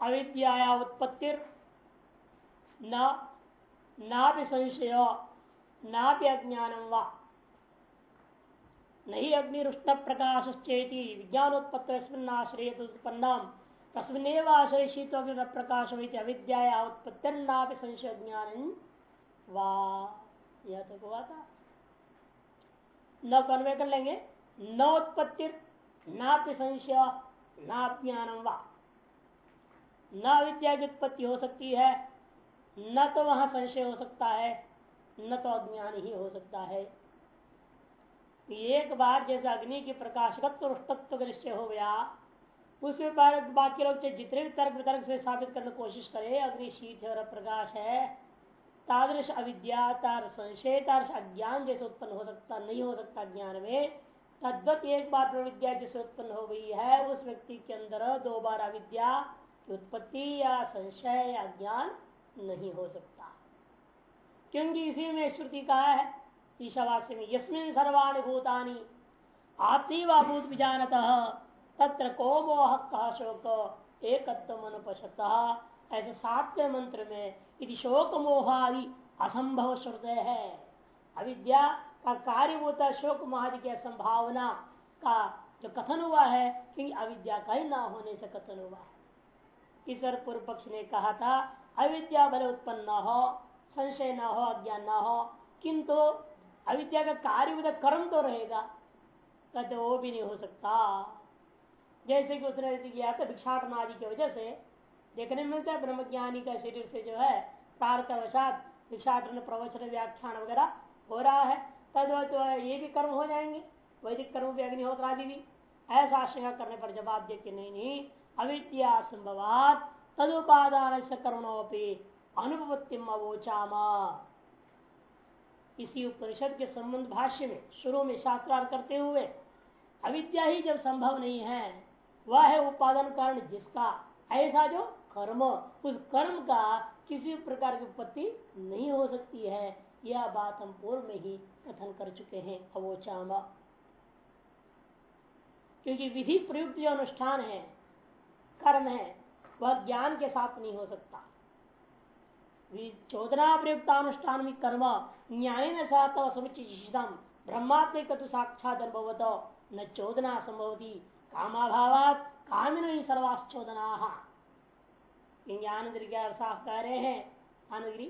अविद्या उत्पत्तिर। न ना भी संशय ना भी अज्ञानम व। नहीं अग्निरुष्ण प्रकाश चेती विज्ञानोत्पत्तिश्रय उत्पन्न तस्मिन आश्रय शीत प्रकाश अविद्या उत्पत्तिर्ना संशय ज्ञान यह तो हुआ था न कन्वे कर लेंगे। न उत्पत्ति ना संशय ना ज्ञानम व। न अविद्या की उत्पत्ति हो सकती है, न तो वहाँ संशय हो सकता है, न तो अज्ञान ही हो सकता है। एक बार जैसे अग्नि की प्रकाशकत्व रुष्टत्व का निश्चय हो गया, उसमें बाकी लोग जितने भी तर्क वितर्क से साबित करने की कोशिश करे, अग्नि शीत और प्रकाश है, तादृश अविद्या तार संशय, तादृश अज्ञान जैसे उत्पन्न हो सकता, नहीं हो सकता ज्ञान में। तद्वत एक बार प्रविद्या जैसे उत्पन्न हो गई है, उस व्यक्ति के अंदर दो बार अविद्या उत्पत्ति या संशय या ज्ञान नहीं हो सकता। क्योंकि इसी में श्रुति कहा है, ईशावास्य में, यस्मिन सर्वाणी भूतानी आत्मीवाभूत विजानत, तत्र को मोह कहा शोक अनुपशत। ऐसे सातवें मंत्र में यदि शोक मोहादि असंभव श्रुत है, अविद्या का कार्य कार्यभूत शोक मोहादि की संभावना का जो कथन हुआ है, क्योंकि अविद्या का ही ना होने से कथन हुआ है। इस पूर्व पक्ष ने कहा था, अविद्या भले उत्पन्न न हो, संशय न हो, अज्ञान न हो, किंतु अविद्या का कार्य कर्म तो रहेगा कहते वो भी नहीं हो सकता। जैसे कि उसने किया था भिक्षाटन आदि की वजह से देखने में मिलता है, ब्रह्मज्ञानी का शरीर से जो है प्रार्थवशात भिक्षाटन, प्रवचन, व्याख्यान वगैरह हो रहा है, तद तो ये भी कर्म हो जाएँगे, वैदिक कर्म भी अग्निहोत्र आदि भी। ऐसा आशंका करने पर जवाब देते नहीं नहीं अविद्या संभवात तदुपादान से कर्मणोपी अनुपत्तिम अवोचामा इसी उपनिषद के संबंध भाष्य में, शुरू में शास्त्रार्थ करते हुए, अविद्या ही जब संभव नहीं है, वह है उपादान कारण जिसका, ऐसा जो कर्म, उस कर्म का किसी प्रकार की उत्पत्ति नहीं हो सकती है, यह बात हम पूर्व में ही कथन कर चुके हैं, अवोचामा। क्योंकि विधि प्रयुक्त जो अनुष्ठान है कर्म है, वह ज्ञान के साथ नहीं हो सकता। चौदना प्रयुक्तानुष्ठान में कर्म न्याय ज्ञान सात समुचितम ब्रह्मात्मिक साक्षात अनुभवत न चौदना संभवती कामाभावात कामिन सर्वाश्चोदना। आनंद साफ़ कह रहे हैं आनंदगिरी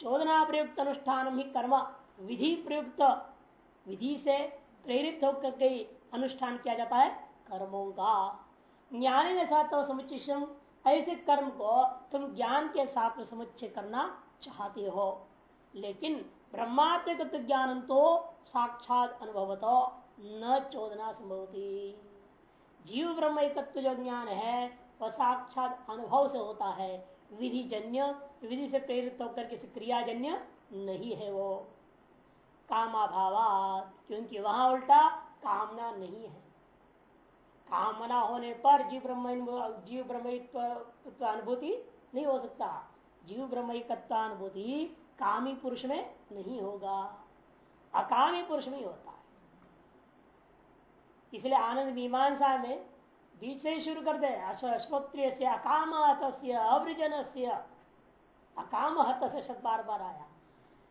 चौदना प्रयुक्त अनुष्ठान ही कर्म विधि प्रयुक्त विधि से प्रेरित होकर के अनुष्ठान किया जाता है कर्मों का। ज्ञानी ने साथ समुचित ऐसे कर्म को तुम ज्ञान के साथ समुच्चय करना चाहते हो। लेकिन ब्रह्मात्मक ज्ञान तो साक्षात अनुभव तो न चोदना संभवती। जीव ब्रह्म जो ज्ञान है, वह साक्षात अनुभव से होता है। विधि जन्य विधि से प्रेरित होकर किसी क्रियाजन्य नहीं है वो। कामाभावात, क्योंकि वहाँ उल्टा कामना नहीं है। कामना होने पर जीव ब्रह्म जीव ब्रह्म अनुभूति नहीं हो सकता। जीव ब्रह्मत्वानुभूति कामी पुरुष में नहीं होगा। अकामी पुरुष में ही होता है। इसलिए आनंद मीमांसा में बीच से ही शुरू कर दे श्रोत्रिय से अकाम अवृजन से अकाम हत से शब्द बार बार आया।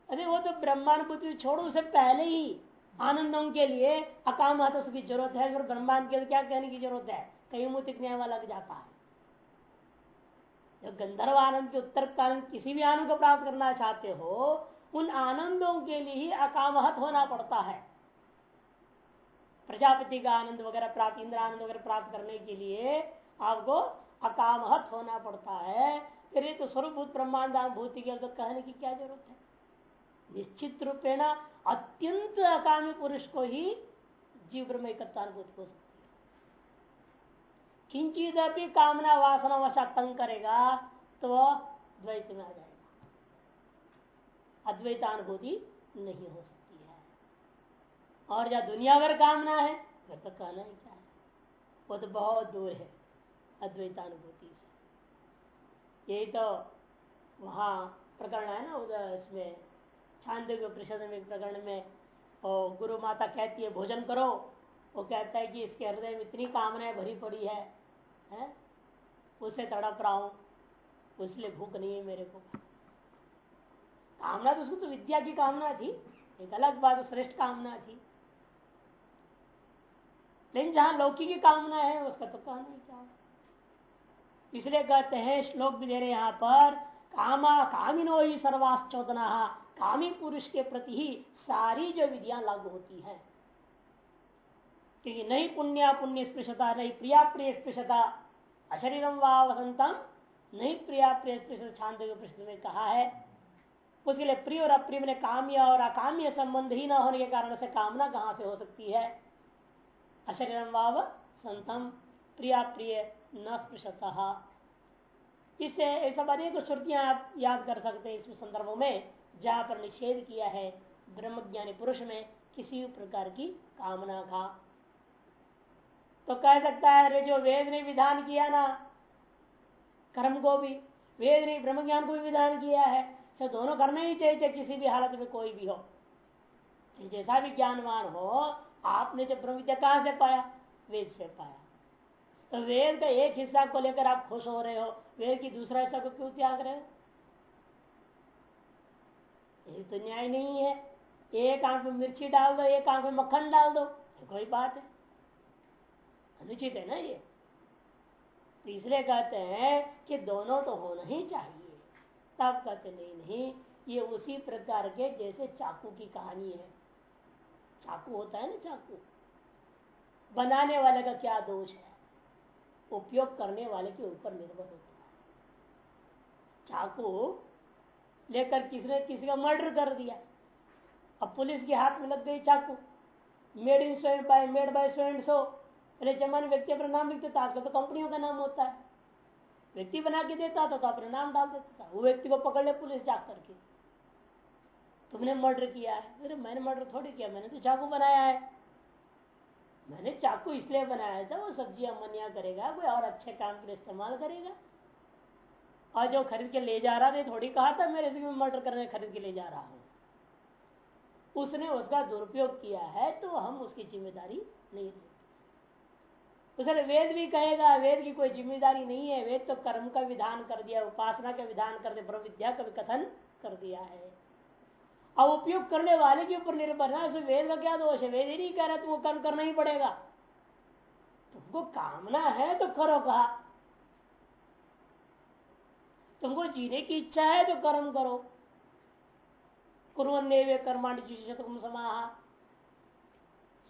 अरे वो तो ब्रह्मानुभूति छोड़ो, उसे पहले ही आनंदों के लिए अकाम की ज़रूरत है फिर ब्रह्मांड के लिए क्या कहने की ज़रूरत है? कई मुतिक न्याय लग जाता है। जब गंधर्व आनंद के उत्तर काल किसी भी आनंद को प्राप्त करना चाहते हो, उन आनंदों के लिए ही अकामहत होना पड़ता है। प्रजापति का आनंद वगैरह प्राप्त, इंद्र आनंद वगैरह प्राप्त करने के लिए आपको अकामहत होना पड़ता है। फिर ये तो स्वरूप ब्रह्मांड अनुभूति के तो कहने की क्या ज़रूरत है? निश्चित रूपेण अत्यंत अकामी पुरुष को ही जीव ब्रह्म एकत्वानुभूति हो सकती है। किंचित अभी कामना वासना वशा तंग करेगा तो द्वैत में आ जाएगा। अद्वैतानुभूति नहीं हो सकती है। और जब दुनिया भर कामना है, फिर तो कहना ही क्या है? वो तो बहुत दूर है अद्वैतानुभूति से। यही तो वहाँ प्रकरण है ना, उधर इसमें छांदोग्य परिषद में प्रकरण में और गुरु माता कहती है भोजन करो। वो कहता है कि इसके हृदय में इतनी कामनाएँ भरी पड़ी है, है? उससे तड़प रहा हूँ उसलिए भूख नहीं है मेरे को। कामना तो उसको तो विद्या की कामना थी एक अलग बात श्रेष्ठ कामना थी। लेकिन जहाँ लौकी की कामना है उसका तो कहा नहीं क्या इसलिए कहते हैं श्लोक भी दे रहे यहाँ पर कामा कामिनो ही सर्वाश्चोदना। कामी पुरुष के प्रति ही सारी जो विधियाँ लागू होती है। क्योंकि नहीं पुण्य पुण्य स्पृशता, नहीं प्रिया प्रिय स्पृशता अशरीरम वसंतम नहीं प्रिया प्रिय स्पृश शांत प्रश्न में कहा है, उसके लिए प्रिय और अप्रिय में काम्य और अकाम्य संबंध ही न होने के कारण से कामना कहाँ से हो सकती है? अशरीरम वाव संतम प्रिया प्रिय न स्पृशता। इससे ऐसा अनेक श्रुतियाँ आप याद कर सकते हैं इस संदर्भों में। जहाँ पर निषेध किया है, ब्रह्मज्ञानी पुरुष में किसी भी प्रकार की कामना का। तो कह सकता है रे जो वेद ने विधान किया ना, कर्म को भी, वेद ने ब्रह्म ज्ञान को भी विधान किया है तो दोनों करना ही चाहिए किसी भी हालत में कोई भी हो। जैसा भी ज्ञानवान हो, आपने जब ब्रह्म विद्या कहाँ से पाया? वेद से पाया। तो वेद का एक हिस्सा को लेकर आप खुश हो रहे हो, वेद की दूसरा हिस्सा को क्यों त्याग रहे हो? ये तो न्याय नहीं है। एक आँख में मिर्ची डाल दो, एक आँख में मक्खन डाल दो कोई बात है। अनुचित है ना ये। तो इसलिए कहते हैं कि दोनों तो होना ही चाहिए। तब कहते, नहीं नहीं, ये उसी प्रकार के जैसे चाकू की कहानी है। चाकू होता है ना चाकू। बनाने वाले का क्या दोष है? उपयोग करने वाले के ऊपर निर्भर होता है। चाकू लेकर किसी ने किसी का मर्डर कर दिया? अब पुलिस के हाथ में लग गई चाकू। मेड इन स्वेंट बाय मेड बाय स्वेंट सो पहले जमाने व्यक्ति अपना नाम लिखते था आजकल तो कंपनियों का नाम होता है। व्यक्ति बना के देता था तो अपना नाम डाल देता था। वो व्यक्ति को पकड़ ले पुलिस जा करके। तुमने मर्डर किया है। अरे मैंने मर्डर थोड़ी किया, मैंने तो चाकू बनाया है। मैंने चाकू इसलिए बनाया था, वो सब्ज़ियाँ मनिया करेगा, कोई और अच्छे काम के लिए इस्तेमाल करेगा। और जो खरीद के ले जा रहा था थोड़ी कहा था मेरे से मर्डर करने खरीद के ले जा रहा हूँ। उसने उसका दुरुपयोग किया है तो हम उसकी ज़िम्मेदारी नहीं उसने वेद भी कहेगा, वेद की कोई ज़िम्मेदारी नहीं है, वेद तो कर्म का विधान कर दिया, उपासना का विधान कर दिया, ब्रह्म विद्या का भी कथन कर दिया है। अब उपयोग करने वाले के ऊपर निर्भर है वेद का क्या दोष है? वेद ही नहीं कह रहा, तुमको कर्म करना ही पड़ेगा। तुमको कामना है तो करो, कहा। तुमको जीने की इच्छा है तो कर्म करो। कुरन्ने कर्मांड तुम समाह।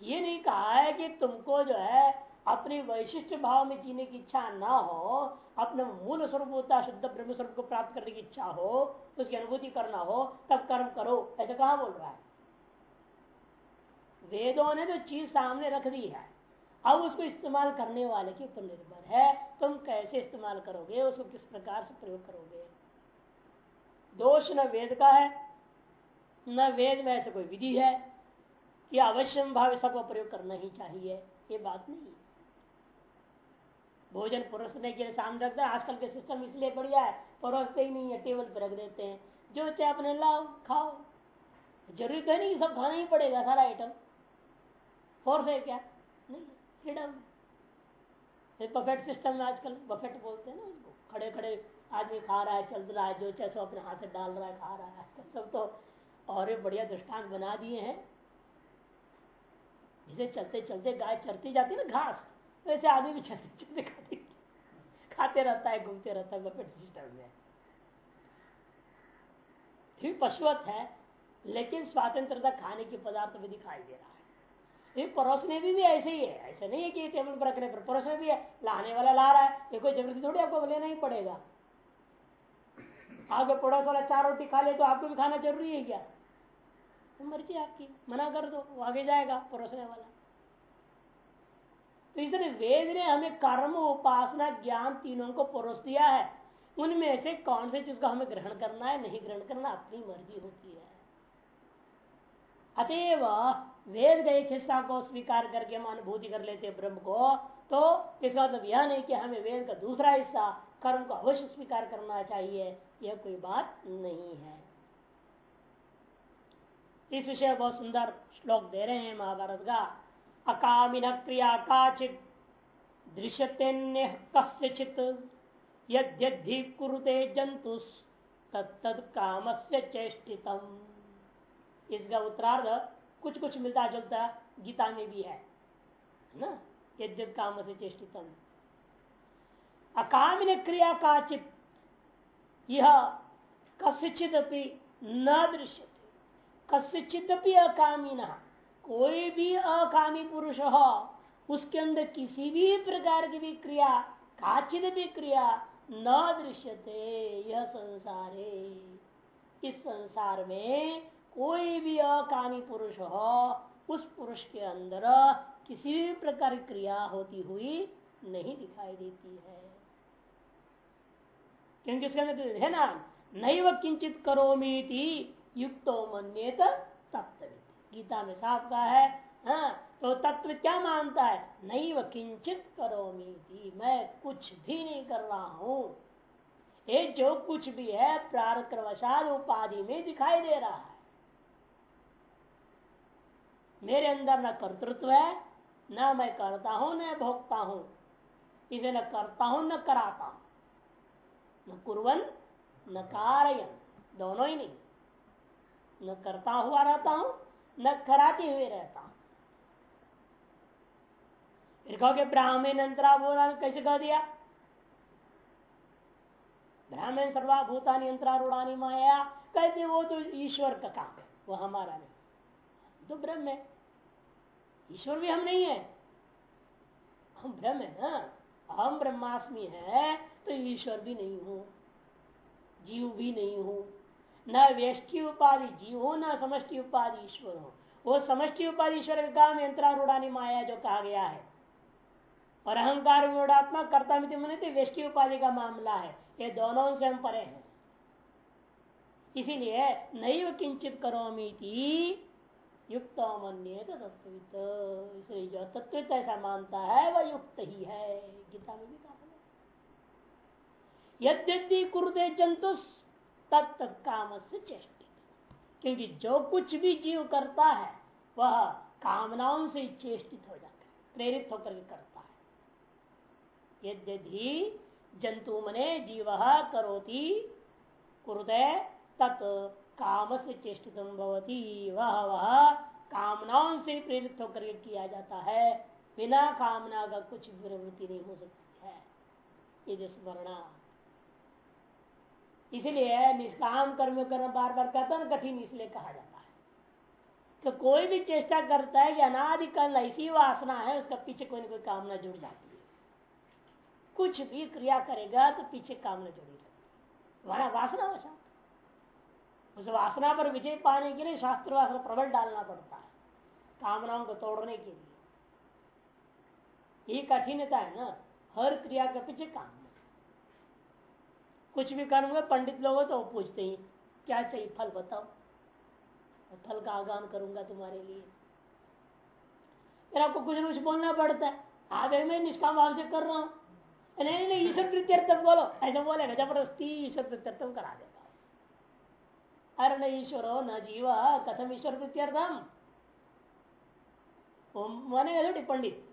ये नहीं कहा है कि तुमको जो है अपने वैशिष्ट भाव में जीने की इच्छा ना हो, अपने मूल स्वरूप होता, शुद्ध ब्रह्म स्वरूप को प्राप्त करने की इच्छा हो, उसकी अनुभूति करना हो, तब कर्म करो। ऐसा कहा बोल रहा है? वेदों ने तो चीज़ सामने रख दी है। अब उसको इस्तेमाल करने वाले के ऊपर निर्भर है। तुम कैसे इस्तेमाल करोगे? उसको किस प्रकार से प्रयोग करोगे? दोष न वेद का है, न वेद में ऐसे कोई विधि है कि अवश्य भाव सबको प्रयोग करना ही चाहिए। ये बात नहीं भोजन परोसने के लिए सामने रखते हैं, आजकल के सिस्टम इसलिए बढ़िया है, परोसते ही नहीं है टेबल पर रख देते हैं। जो चाहे अपने लाओ, खाओ। ज़रूरी तो नहीं सब खाना ही पड़ेगा, सारा आइटम फोर्स है क्या? फ्रीडम। बफेट सिस्टम में आजकल बफेट बोलते हैं ना उसको खड़े खड़े आदमी खा रहा है, चल रहा है, जो चाहे सो अपने हाथ से डाल रहा है, खा रहा है। सब तो और बढ़िया दृष्टांत बना दिए हैं। जिसे चलते चलते गाय चरती जाती है ना घास वैसे आदमी भी चलते चलते खाते खाते रहता है, घूमते रहता है बफेट सिस्टम में। ठीक, पशुवत है, लेकिन स्वतंत्रता खाने के पदार्थ भी दिखाई दे रहा है। ये परोसने भी, भी ऐसे ही है। ऐसा नहीं है कि टेबल पर रखने पर परोसने भी है। लाने वाला ला रहा है। ये कोई ज़बरदस्ती थोड़ी आपको लेना ही पड़ेगा। आगे पड़ोस वाला चार रोटी खा ले तो आपको भी खाना ज़रूरी है क्या? मर्ज़ी आपकी। मना कर दो वो आगे जाएगा परोसने वाला। तो इसलिए वेद ने हमें कर्म उपासना ज्ञान तीनों को परोस दिया है। उनमें से कौन से चीज़ को हमें ग्रहण करना है नहीं ग्रहण करना अपनी मर्ज़ी होती है। अतएव वेद का एक हिस्सा को स्वीकार करके हम अनुभूति कर लेते हैं ब्रह्म को तो इसका मतलब यह नहीं कि हमें वेद का दूसरा हिस्सा कर्म को अवश्य स्वीकार करना चाहिए, यह कोई बात नहीं है। इस विषय बहुत सुंदर श्लोक दे रहे हैं महाभारत का, अकामिन क्रिया काचित दृश्यते कस्यचित यद्यधि कुरुते जंतु तत्त काम से चेष्टितम। इसका उत्तरार्ध कुछ कुछ मिलता जुलता गीता में भी है ना? यद्यप काम से चेष्टितम अकामिन क्रिया का चित, यह कस्यचित न दृश्य कस्यचित अकामीना, कोई भी अकामी पुरुष हो, उसके अंदर किसी भी प्रकार की भी क्रिया काचित भी क्रिया न दृश्यते, यह संसार। इस संसार में कोई भी अकामी पुरुष हो, उस पुरुष के अंदर किसी भी प्रकार की क्रिया होती हुई नहीं दिखाई देती है। क्योंकि उसके अंदर है ना, नैव किंचित करोमीति युक्तो मन्येत तत्व गीता में साफ़ कहा है हाँ तो तत्व क्या मानता है? नैव किंचित करोमीति, मैं कुछ भी नहीं कर रहा हूँ। ये जो कुछ भी है प्रारक्रवशाद उपाधि में दिखाई दे रहा है। मेरे अंदर न कर्तृत्व है, न मैं करता हूँ, न भोगता हूँ। इसे न करता हूँ, न कराता हूँ। न कुरन न कारयन, दोनों ही नहीं। न करता हुआ रहता हूँ, न कराते हुए रहता हूँ। फिर कहोगे, ब्राह्मण अंतरा बोला कैसे कह दिया? ब्राह्मण सर्वाभूतानी, अंतरारूढ़ानी माया, कहते वो तो ईश्वर का काम है, वो हमारा नहीं। तो ब्रह्म है। ईश्वर भी हम नहीं है। हम ब्रह्म है ना। हम ब्रह्मास्मि है तो ईश्वर भी नहीं हूँ। जीव भी नहीं हूँ। न व्यष्टि उपाधि जीव हो न समष्टि उपाधि ईश्वर हो। वो समष्टि उपाधि ईश्वर का काम यंत्रारूढ़ानी माया जो कहा गया है। और अहंकार विरोधात्मा कर्ता मित्र मन व्यष्टि उपाधि का मामला है। ये दोनों से हम परे हैं। इसीलिए नैव किंचित करोमीति युक्त मन्य तत्वित इसलिए जो तत्वित ऐसा मानता है, वह युक्त ही है। गीता में भी कहा यद्यपि कुरुते जंतु तत्त काम से चेष्टित। क्योंकि जो कुछ भी जीव करता है, वह कामनाओं से चेष्टित हो जाता है, प्रेरित होकर के करता है। यद्यधि जंतु मने जीव करोति कुरुते तत् काम से भवती। वह वह कामनाओं से प्रेरित होकर के किया जाता है। बिना कामना का कुछ प्रवृत्ति नहीं हो सकती है। स्मरणा। इसलिए निष्काम कर्म करना बार बार कहता ना, कठिन इसलिए कहा जाता है। तो कोई भी चेष्टा करता है कि अनादिकाल ऐसी वासना है, उसका पीछे कोई ना कोई कामना जुड़ जाती है। कुछ भी क्रिया करेगा तो पीछे कामना जुड़ी रहती हमारा वासना वशा। उस वासना पर विजय पाने के लिए शास्त्र वासना प्रबल डालना पड़ता है, कामनाओं को तोड़ने के लिए। ये कठिनता है ना, हर क्रिया के पीछे काम कुछ भी करूँगा पंडित लोग तो पूछते ही, क्या चाहिए? फल बताओ। फल का आगाम करूँगा तुम्हारे लिए। फिर आपको कुछ न कुछ बोलना पड़ता है, आगे मैं निष्काम भाव से कर रहा हूँ। नहीं नहीं ईश्वर प्रत्यर्थम बोलो। ऐसा बोलेगा, ज़बरदस्ती ईश्वर प्रत्यर्थम करा देगा अरे न ईश्वर हो न जीव कथम ईश्वर प्रत्यर्थम थोड़ी पंडित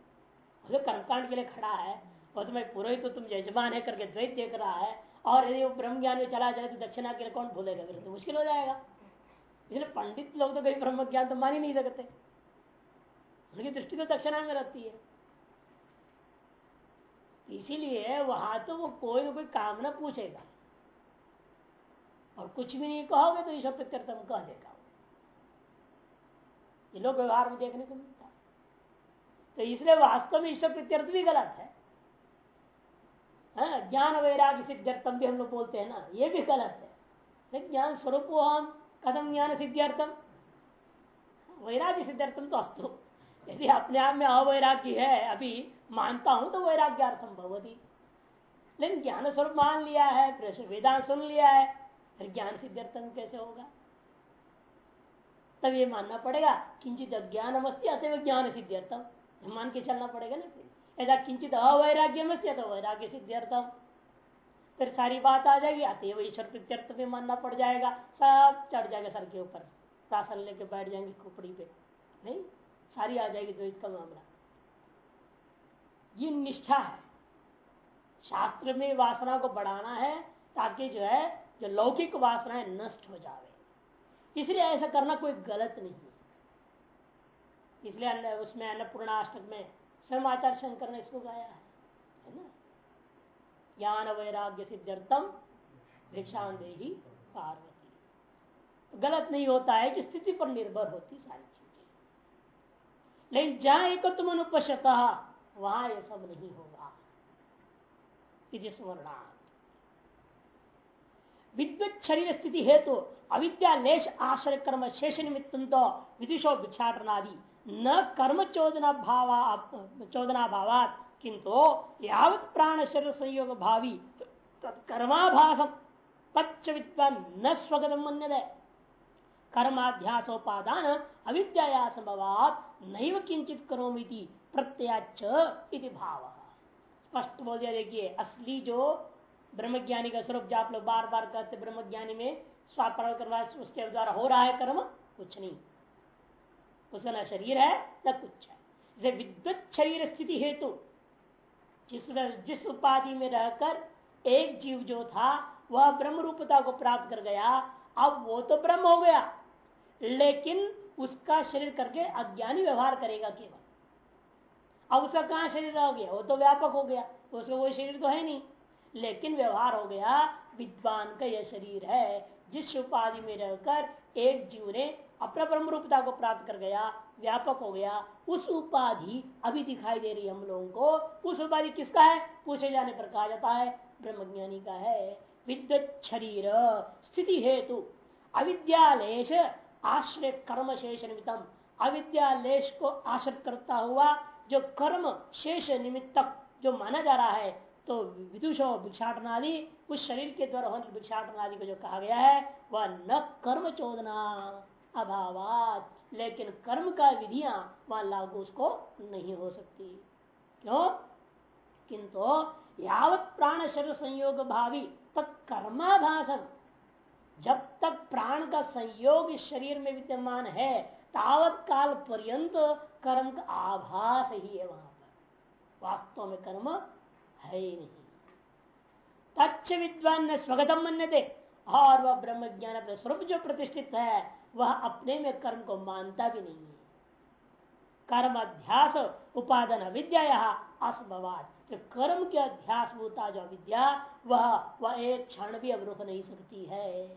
कर्मकांड के लिए खड़ा है और तुम्हें पुरोहित तो तुम यजमान है करके द्वैत देख रहा है और यदि वो ब्रह्म ज्ञान में चला जाए तो दक्षिणा के लिए कौन भूलेगा फिर तो मुश्किल हो जाएगा इसलिए पंडित लोग तो कहीं ब्रह्म ज्ञान तो मान ही नहीं सकते उनकी दृष्टि तो दक्षिणा में रहती है इसीलिए वहाँ तो वो कोई ना कोई कामना पूछेगा और कुछ भी नहीं कहोगे तो ईश्वर प्रत्यर्थम कह देगा? ये लोग व्यवहार में देखने को मिलता तो इसलिए वास्तव में ईश्वर प्रत्यर्थ भी गलत है। है, ज्ञान वैराग्य सिद्ध्यर्थम भी हम लोग बोलते हैं ना, ये भी गलत है। ज्ञान स्वरूप हम कदम ज्ञान सिद्ध्यर्थम। वैराग्य सिद्ध्यर्थम तो अस्तु। यदि अपने आप में अवैराग्य है, अभी मानता हूँ तो वैराग्यार्थम भगवती लेकिन ज्ञान स्वरूप मान लिया है वेदांत सुन लिया है फिर ज्ञान सिद्ध्यर्थम कैसे होगा? तब ये मानना पड़ेगा, किंचित अज्ञान अवस्थी अतव ज्ञान सिद्ध्यर्थम मान के चलना पड़ेगा ना फिर। यदा किंचित अवैराग्य से तो वैराग्य सिद्ध्यर्थम फिर सारी बात आ जाएगी, अतएव ईश्वर प्रत्यर्थ भी मानना पड़ जाएगा। सब चढ़ जाएगा सर के ऊपर। राशन लेके बैठ जाएँगे खोपड़ी पे। नहीं, सारी आ जाएगी द्वैत का मामला। ये निष्ठा है। शास्त्र में वासना को बढ़ाना है, ताकि जो है जो लौकिक वासनाएँ नष्ट हो जावे। इसलिए ऐसा करना कोई गलत नहीं है। इसलिए उसमें अन्नपूर्णाष्टक में समाचार शंकर ने इसको गाया है है ना? ज्ञान वैराग्य सिद्ध्यर्थम भिक्षांदेही पार्वती। गलत नहीं होता है कि स्थिति पर निर्भर होती सारी चीज़ें। लेकिन जहाँ एक तुम अनुपश्यता, वहाँ यह सब नहीं होगा। स्मरणा विद्युत शरीर स्थिति हेतु तो अविद्यालेश आश्रय कर्म शेष निमित्त विदुषो भिक्षाटनादि न कर्म चोदना भावा, चोदना भावात किंतु यावत प्राण शरीर संयोग भावी कर्माभासम तच्च विद्वान न स्वगत मन कर्माध्यासोपादान अविद्या संभवात, नैव किंचित करोमिति प्रत्याच भाव। स्पष्ट बोल दिया देखिए असली जो ब्रह्मज्ञानी का स्वरूप जो आप लोग बार बार कहते ब्रह्मज्ञानी में स्वापर करवा उसके द्वारा हो रहा है कर्म? कुछ नहीं। उसका न शरीर है, न कुछ है। जैसे विद्युत शरीर स्थिति हेतु जिस जिस उपाधि में रहकर एक जीव जो था, वह ब्रह्म रूपता को प्राप्त कर गया। अब वो तो ब्रह्म हो गया। लेकिन उसका शरीर करके अज्ञानी व्यवहार करेगा केवल। अब उसका कहा शरीर हो गया? वो तो व्यापक हो गया। उसका कोई शरीर तो है नहीं। लेकिन व्यवहार हो गया विद्वान का यह शरीर है। जिस उपाधि में रहकर एक जीव ने अपना ब्रह्म रूपता को प्राप्त कर गया, व्यापक हो गया, उस उपाधि अभी दिखाई दे रही हम लोगों को। उस उपाधि किसका है? पूछे जाने पर कहा जाता है, ब्रह्मज्ञानी का है। विद्युत शरीर, स्थिति हेतु, अविद्यालेश, आश्रय कर्म शेष निमित्तम। अविद्यालेश को आश्रित करता हुआ जो कर्म शेष निमित्तक जो माना जा रहा है तो विदुषो भिक्षाटनादि उस शरीर के द्वारा होने भिक्षाटनादि को जो कहा गया है, वह न कर्म चोदना, अभावात। लेकिन कर्म का विधियाँ वहाँ लागू उसको नहीं हो सकती। क्यों? किंतु यावत प्राण शरीर संयोग भावी तत्कर्माभाषण जब तक प्राण का संयोग शरीर में विद्यमान है, तावत काल पर्यंत कर्म का आभास ही है वहाँ पर। वास्तव में कर्म है ही नहीं। तच्च विद्वान ने स्वगतम मन्यते। और वह ब्रह्म ज्ञान अपने स्वरूप जो प्रतिष्ठित है, वह अपने में कर्म को मानता भी नहीं है। कर्म अध्यास उपादन अविद्या असभवाद जो कर्म के अध्यास होता जो विद्या वह वह एक क्षण भी अवरुख नहीं सकती है।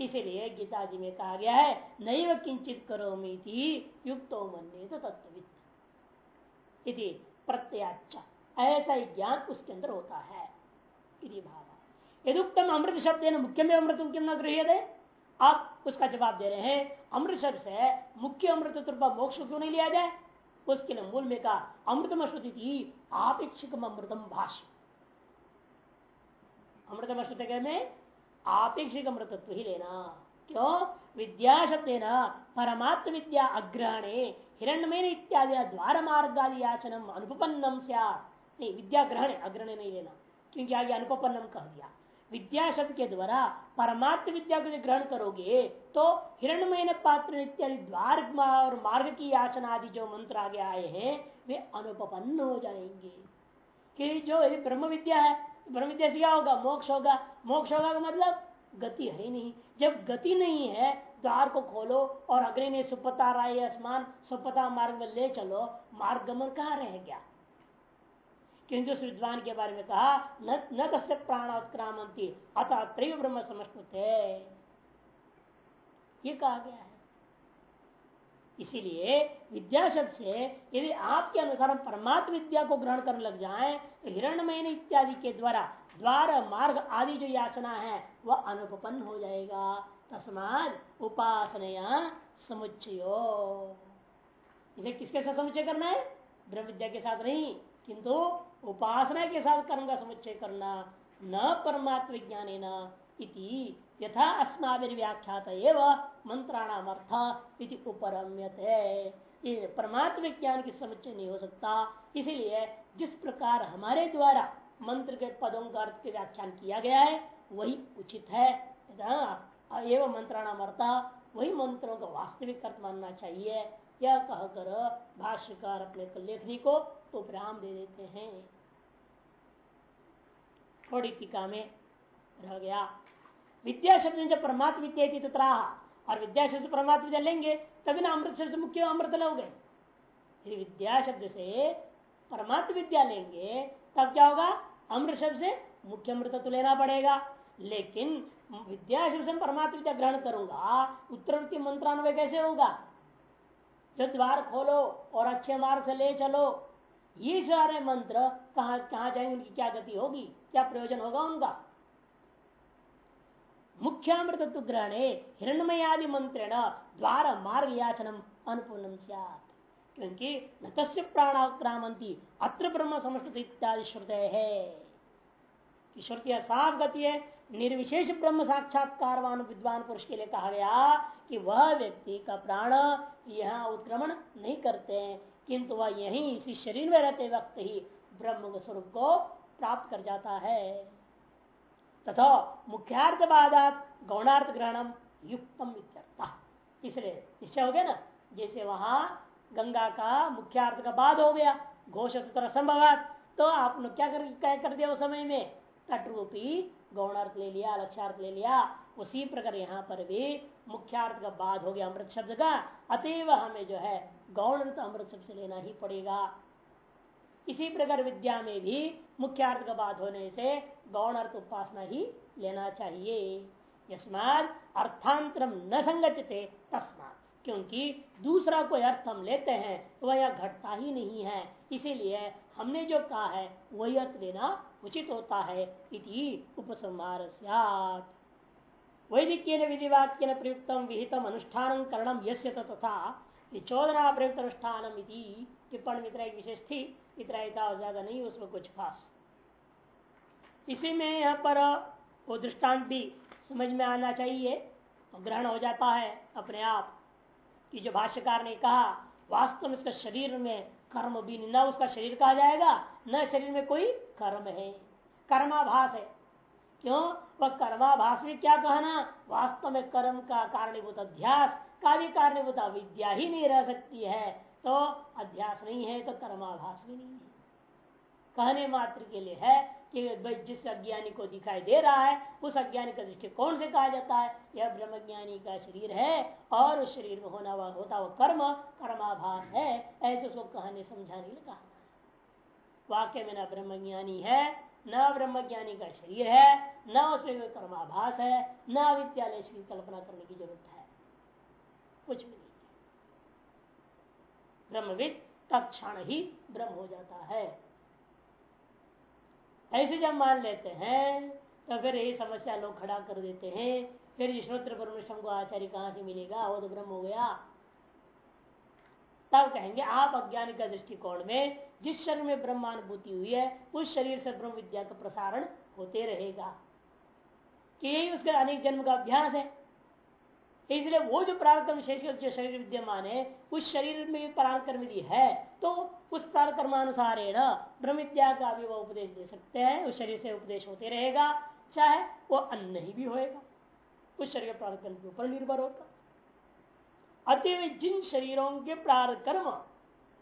इसीलिए गीता जी में कहा गया है, नैव किंचित करो मिति युक्तो मन्ने तो तत्वित प्रत्याचा ऐसा ही ज्ञान उसके अंदर होता है। यदुक्तम अमृत शब्द है मुख्य में अमृत न गृह आप उसका जवाब दे रहे हैं, अमृत शब्द से मुख्य अमृत मोक्ष क्यों नहीं लिया जाए? उसके लिए मूल में कहा, अमृतम श्रुति आपेक्षिक अमृतम भाष्य। अमृतम श्रुति में आपेक्षिक अमृतत्व ही लेना। क्यों? विद्या शब्द परमात्म विद्या अग्रहणे हिरण्यमेन इत्यादि द्वार मार्ग आदि याचनम अनुपन्नम नहीं विद्या ग्रहण अग्रहण नहीं लेना। क्योंकि आगे अनुपन्नम कह दिया। विद्या शब्द के द्वारा परमात्म विद्या को ग्रहण करोगे तो हिरणमय पात्र इत्यादि द्वार और मार्ग की याचना आदि जो मंत्र आगे आए हैं, वे अनुपन्न हो जाएँगे। कि जो ब्रह्म विद्या है ब्रह्म विद्या से क्या होगा? मोक्ष होगा। मोक्ष होगा का मतलब गति है ही नहीं। जब गति नहीं है, द्वार को खोलो और अग्नि ने सुपता राय आसमान सुपता मार्ग में ले चलो मार्ग गमन कहाँ रह गया? किंतु उस विद्वान के बारे में कहा, न न प्राण उत्क्रामंती अतः त्रय ब्रह्म समस्ते ये कहा गया है। इसीलिए विद्या शब्द से यदि आपके अनुसार हम परमात्म विद्या को ग्रहण करने लग जाए तो हिरणमय इत्यादि के द्वारा द्वार, मार्ग आदि जो याचना है, वह अनुपन्न हो जाएगा। तस्माद उपासनया समुच्चयो। इसे किसके साथ समुच्चय करना है? ब्रह्म विद्या के साथ नहीं, किंतु उपासना के साथ कर्म का समुच्चय करना, न परमात्म विज्ञान इति यथा अस्माव्याख्यात एवं मंत्राणाम अर्थ इति उपरम्यत। परमात्म विज्ञान की समुच्चय नहीं हो सकता, इसीलिए जिस प्रकार हमारे द्वारा मंत्र के पदों का अर्थ के व्याख्यान किया गया है, वही उचित है। एवं मंत्राणाम अर्थ वही मंत्रों का वास्तविक अर्थ मानना चाहिए। यह कहकर भाष्यकार अपने लेखनी को उपराम दे देते हैं। थोड़ी टीका में रह गया। विद्या शब्द जब परमात्म विद्या तथा, और विद्या शब्द परमात्म विद्या लेंगे, तभी ना अमृत शब्द मुख्य अमृत लोगे यदि विद्या शब्द से परमात्म विद्या लेंगे, तब क्या होगा? अमृत शब्द से मुख्य अमृत तो लेना पड़ेगा। लेकिन विद्या शब्द से परमात्म विद्या ग्रहण करूँगा उत्तरवर्ती मंत्रान्वय कैसे होगा? जो द्वार खोलो और अच्छे मार्ग से ले चलो। ये सारे मंत्र कहा कहा जाएँगे, उनकी क्या गति होगी? क्या प्रयोजन होगा उनका? मुख्यामृतत्व ग्रहण हिरणमयादि मंत्रेण द्वार मार्ग याचनम अनुपूर्णम क्योंकि न तस्य प्राणाक्रामंती अत्र ब्रह्म समस्त इत्यादि श्रुत। है श्रुति साफ़ गति है। निर्विशेष ब्रह्म साक्षात्कारवान विद्वान पुरुष के लिए कहा गया कि वह व्यक्ति का प्राण यहाँ उत्क्रमण नहीं करते हैं किंतु वह यही इसी शरीर में रहते वक्त ही ब्रह्म स्वरूप को प्राप्त कर जाता है। तथा मुख्यार्थ बाधात गौणार्थ ग्रहणम युक्तम इसलिए निश्चय हो गया ना? जैसे वहाँ गंगा का मुख्यार्थ का बाद हो गया घोषित संभव तो आप लोग क्या कर, कर दिया उस समय में? तट रूपी गौणार्थ ले लिया लक्ष्यार्थ ले लिया, उसी प्रकार यहाँ पर भी मुख्यार्थ का बाद हो गया अमृत शब्द का। अतएव हमें जो है गौण अर्थ अमृत शब्द से लेना ही पड़ेगा। इसी प्रकार विद्या में भी मुख्यार्थ का बाद होने से गौण अर्थ उपासना ही लेना चाहिए। यस्मात अर्थांतरम न संगठते तस्मात। क्योंकि दूसरा कोई अर्थ हम लेते हैं तो वह घटता ही नहीं है। इसीलिए हमने जो कहा है, वही अर्थ लेना उचित होता है, इति उपसंहार वैदिक विधिवाक्य प्रयुक्त विहितम अनुष्ठान करणम यश्य तथा चौदना प्रयुक्त अनुष्ठान टिप्पणी मित्र एक विशेष थी इतना ज़्यादा नहीं, उसमें कुछ खास। इसी में यहाँ पर वो दृष्टांत भी समझ में आना चाहिए ग्रहण हो जाता है अपने आप। कि जो भाष्यकार ने कहा, वास्तव में इसका शरीर में कर्म भी न उसका शरीर कहा जाएगा, न शरीर में कोई कर्म है। कर्माभास है। क्यों? वह कर्माभास में क्या कहना? वास्तव में कर्म का कारणीभूत अध्यास का भी कारणीभूत विद्या ही नहीं रह सकती है। तो अध्यास नहीं है तो कर्माभास भी नहीं है। कहने मात्र के लिए है कि जिस अज्ञानी को दिखाई दे रहा है, उस अज्ञानी का दृष्टिकोण से कहा जाता है, यह ब्रह्मज्ञानी का शरीर है और उस शरीर में होना होता हुआ कर्म, कर्माभास है। ऐसे उसको कहने समझाने के लिए कहा वाक्य में न ब्रह्मज्ञानी है, न ब्रह्मज्ञानी का शरीर है, न उसमें कोई कर्माभास है, न विद्यालय की कल्पना करने की ज़रूरत है। कुछ भी नहीं। ब्रह्मविद तत्ण ही ब्रह्म हो जाता है। ऐसे जब मान लेते हैं तो फिर यही समस्या लोग खड़ा कर देते हैं, फिर ईश्वत्र परमेश्वर को आचार्य कहाँ से मिलेगा? वो तो ब्रह्म हो गया। तब कहेंगे, आप अज्ञान का दृष्टिकोण में, जिस शरीर में ब्रह्मानुभूति हुई है, उस शरीर से ब्रह्म विद्या का प्रसारण होते रहेगा। कि यही उसका अनेक जन्म का अभ्यास है। इसलिए वो जो प्राणकर्म शेष जो शरीर विद्यमान है, उस शरीर में भी प्राणकर्म यदि है तो उस प्राणकर्मानुसार ब्रह्म विद्या का भी वो उपदेश दे सकते हैं, उस शरीर से उपदेश होते रहेगा, चाहे वो अन्न ही भी होएगा। उस शरीर प्राणकर्म के ऊपर निर्भर होगा। अतएव जिन शरीरों के प्रार कर्म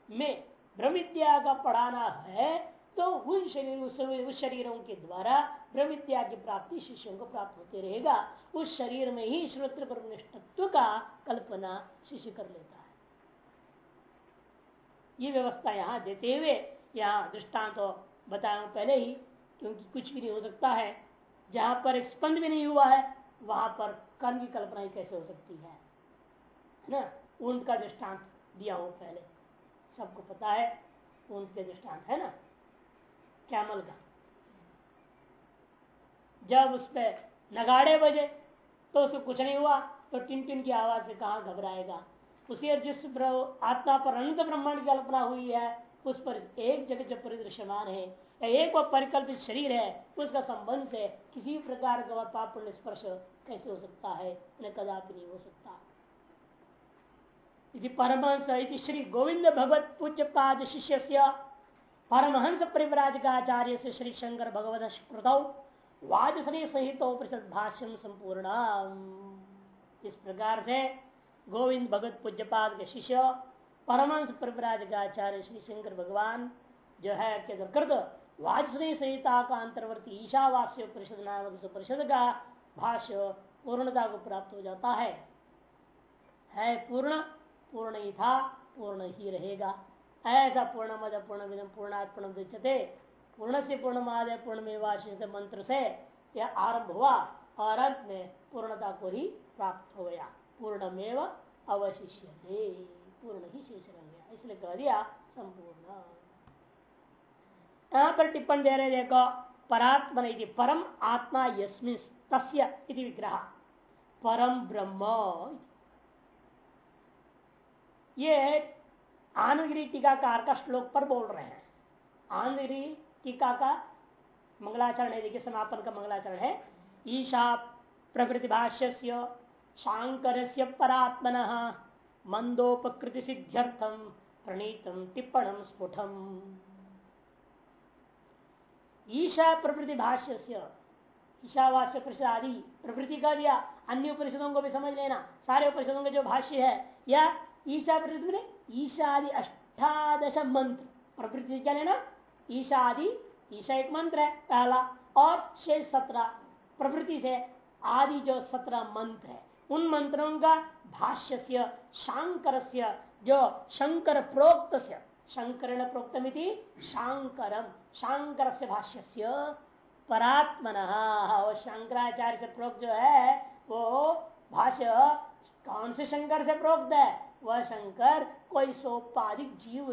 में ब्रह्म विद्या का पढ़ाना है तो उन शरीर, उस शरीरों के द्वारा ब्रह्म विद्या की प्राप्ति शिष्यों को प्राप्त होते रहेगा। उस शरीर में ही श्रोत्र परनिष्ठत्व का कल्पना शिष्य कर लेता है। ये व्यवस्था यहाँ देते हुए, यहाँ दृष्टांत तो बताया पहले ही, क्योंकि कुछ भी नहीं हो सकता है। जहाँ पर एक स्पंद भी नहीं हुआ है, वहाँ पर कर्म की कल्पना ही कैसे हो सकती है? ना ऊँट का दृष्टांत दिया हूँ पहले। सबको पता है ऊँट के दृष्टांत है ना? कैमल का। जब उस पर नगाड़े बजे तो उसको कुछ नहीं हुआ तो टिन टिन की आवाज़ से कहा घबराएगा? उसी जिस आत्मा पर अनंत ब्रह्मांड की कल्पना हुई है, उस पर एक जगह जो परिदृश्यमान है एक वो परिकल्पित शरीर है, उसका संबंध से किसी प्रकार का पाप स्पर्श कैसे हो सकता है? न कदापि नहीं हो सकता। यदि परमहंस श्री गोविंद भगवत पूज्य पाद शिष्य से परमहंस परिवराजकाचार्य से श्री शंकर भगवत कृत वाजश्री सहित भाष्यम संपूर्ण इस प्रकार से गोविंद भगत पूज्यपाद के शिष्य परमंश परिवराजकाचार्य श्री शंकर भगवान जो है कृत वाजस्नेह संहिता का अंतर्वर्ती ईशावास्य परिषद नामक परिषद का भाष्य पूर्णता को प्राप्त हो जाता है। है पूर्ण पूर्ण ही था, पूर्ण ही रहेगा। ऐसा पूर्ण मद पूर्ण विदम पूर्णात् पूर्ण पूर्ण से पूर्ण मादय पूर्ण मंत्र से यह आरंभ हुआ और अंत में पूर्णता को ही प्राप्त हो गया। पूर्णमेव अवशिष्य पूर्ण ही शेष रह गया। इसलिए कह दिया संपूर्ण। यहाँ पर टिप्पण दे रहे देखो, परात्मन परम आत्मा यस्मिन तस्य इति विग्रह। परम ब्रह्म ये आनंदगिरी टीकाकार का श्लोक पर बोल रहे हैं। आनंदगिरी टीका का मंगलाचरण है, देखिए समापन का मंगलाचरण है। ईशा प्रवृति भाष्य शांकर से मंदोपकृति सिद्ध्यर्थम प्रणीतम टिप्पणम स्फुटम। ईशा प्रवृति भाष्य ईशावास्य परिषद आदि प्रवृत्ति का दिया अन्य उपनिषदों को भी समझ लेना। सारे उपनिषदों के जो भाष्य है या ईशा प्रवृत्ति ईशादि अष्टादश मंत्र। प्रवृत्ति क्या लेना ईशादि, ईशा एक मंत्र है, पहला। और शेष सत्रह प्रवृत्ति से आदि जो सत्रह मंत्र है, उन मंत्रों का भाष्य से शांकर जो शंकर प्रोक्त से शंकर प्रोक्तमिति शांकरम शांकर से भाष्य से परात्मन। शंकराचार्य से प्रोक्त जो है, वो भाष्य कौन से शंकर से प्रोक्त है? वह शंकर कोई सोपाधिक जीव,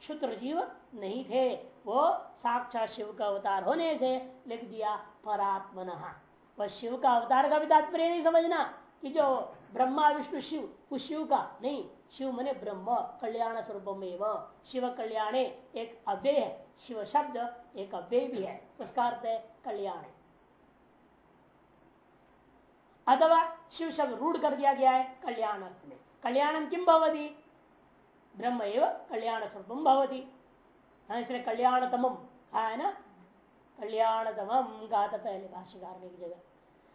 क्षुद्र जीव नहीं थे। वो साक्षात शिव का अवतार होने से लिख दिया परात्मन। वह शिव का अवतार का भी तात्पर्य नहीं समझना कि जो ब्रह्मा, विष्णु, शिव उस शिव का नहीं। शिव मने ब्रह्म, कल्याण स्वरूप शिव कल्याणे एक अव्यय है। शिव शब्द एक अव्यय भी है। उसका अर्थ है कल्याण। अथवा शिव शब्द रूढ़ कर दिया गया है कल्याण अर्थ में। कल्याणम किम भवती? ब्रह्म एवं कल्याण स्वरूप भवती। हाँ, इसलिए कल्याणतम है ना कल्याणतम कहा था पहले भाष्यकार ने एक जगह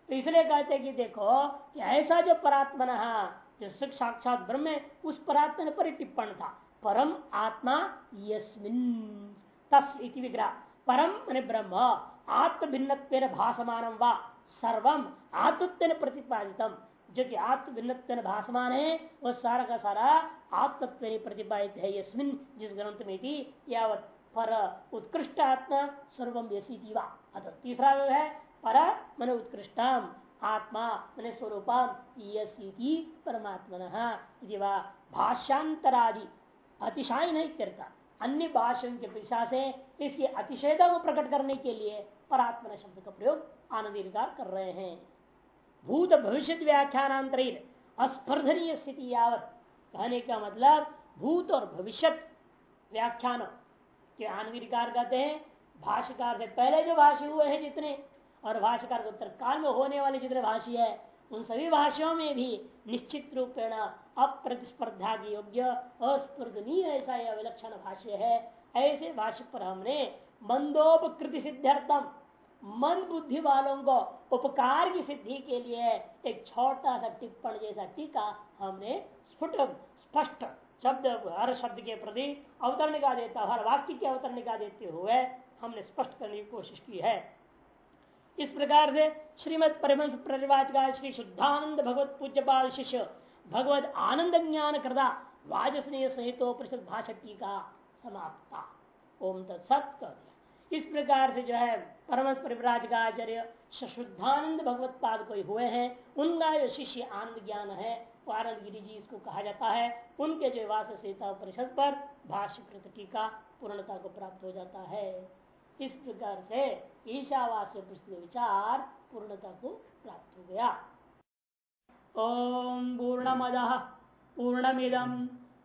तो इसलिए कहते कि देखो कि ऐसा जो परात्मन जो सुख साक्षात ब्रह्म उस परात्मन पर टिप्पण था परम आत्मा यस्मिन तस् विग्रह परम मान ब्रह्म आत्म भिन्न भाषमान व सर्वम आत्मत्व प्रतिपादितम जो कि आत्म भिन्न भाषमान है वह सारा का सारा आत्मत्व प्रतिपादित है यस्मिन, जिस ग्रंथ में थी यावत पर उत्कृष्ट आत्मा सर्वम यसी अतः तीसरा जो है, पर मन उत्कृष्टम आत्मा मन स्वरूपम यसी परमात्मन भाष्यांतरादि अतिशाई नहीं अन्य भाषण के पेशा से इसकी अतिशयता को प्रकट करने के लिए परात्मन शब्द का प्रयोग आनंद कर रहे हैं। भूत भविष्य व्याख्यानांतरित अस्पर्धनीय स्थिति यावत। कहने का मतलब भूत और भविष्य व्याख्यान के आनविकार कहते हैं, भाष्यकार से पहले जो भाष्य हुए हैं जितने, और भाष्यकार के उत्तर काल में होने वाले जितने भाष्य है, उन सभी भाषाओं में भी निश्चित रूपेण अप्रतिस्पर्धा की योग्य, अस्पर्धनीय ऐसा यह विलक्षण भाष्य है। ऐसे भाष्य पर हमने मंदोपकृति सिद्धार्थम मन बुद्धि वालों को उपकार की सिद्धि के लिए एक छोटा सा टिप्पण जैसा टीका हमने स्फुट स्पष्ट शब्द, हर शब्द के प्रति अवतरणिका देता हर वाक्य की अवतरणिका देते हुए हमने स्पष्ट करने की कोशिश की है। इस प्रकार से श्रीमद परिवंश परिवाच का श्री शुद्धानंद भगवत पूज्यपाल शिष्य भगवत आनंद ज्ञान कृदा वाजस्नेह सहितो परिषद भाषा टीका समाप्ता। ओम तत्सत। इस प्रकार से जो है परमस परिवराज का आचार्य शुद्धानंद भगवत पाद कोई हुए हैं। उनका जो शिष्य आनंद ज्ञान है आनंद गिरी जी इसको कहा जाता है। उनके जो वास सीता परिषद पर भाष्यकृत टीका पूर्णता को प्राप्त हो जाता है। इस प्रकार से ईशावास्य विचार पूर्णता को प्राप्त हो गया। ओम पूर्ण पूर्णमद पूर्णमिदम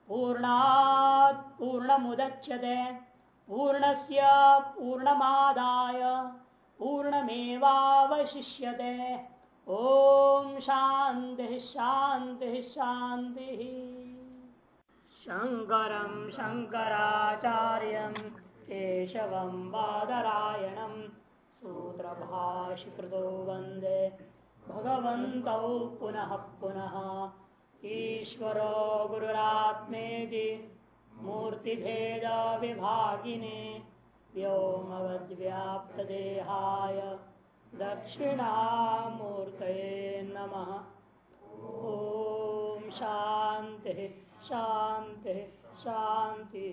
पूर्णात् पूर्णमुदच्यते पूर्णस्य पूर्णमादाय पूर्णमेवावशिष्यते। ओम शांति शांति शांति शंकर शंकराचार्य केशव बादरायणम सूत्रभाषिकृतो वंदे भगवत पुनः पुनः। ईश्वरो गुरुरात्मेति मूर्तिभेद विभागिने व्योमवद्व्याप्तदेहाय दक्षिणामूर्त नम। ओ शांति शांति शांति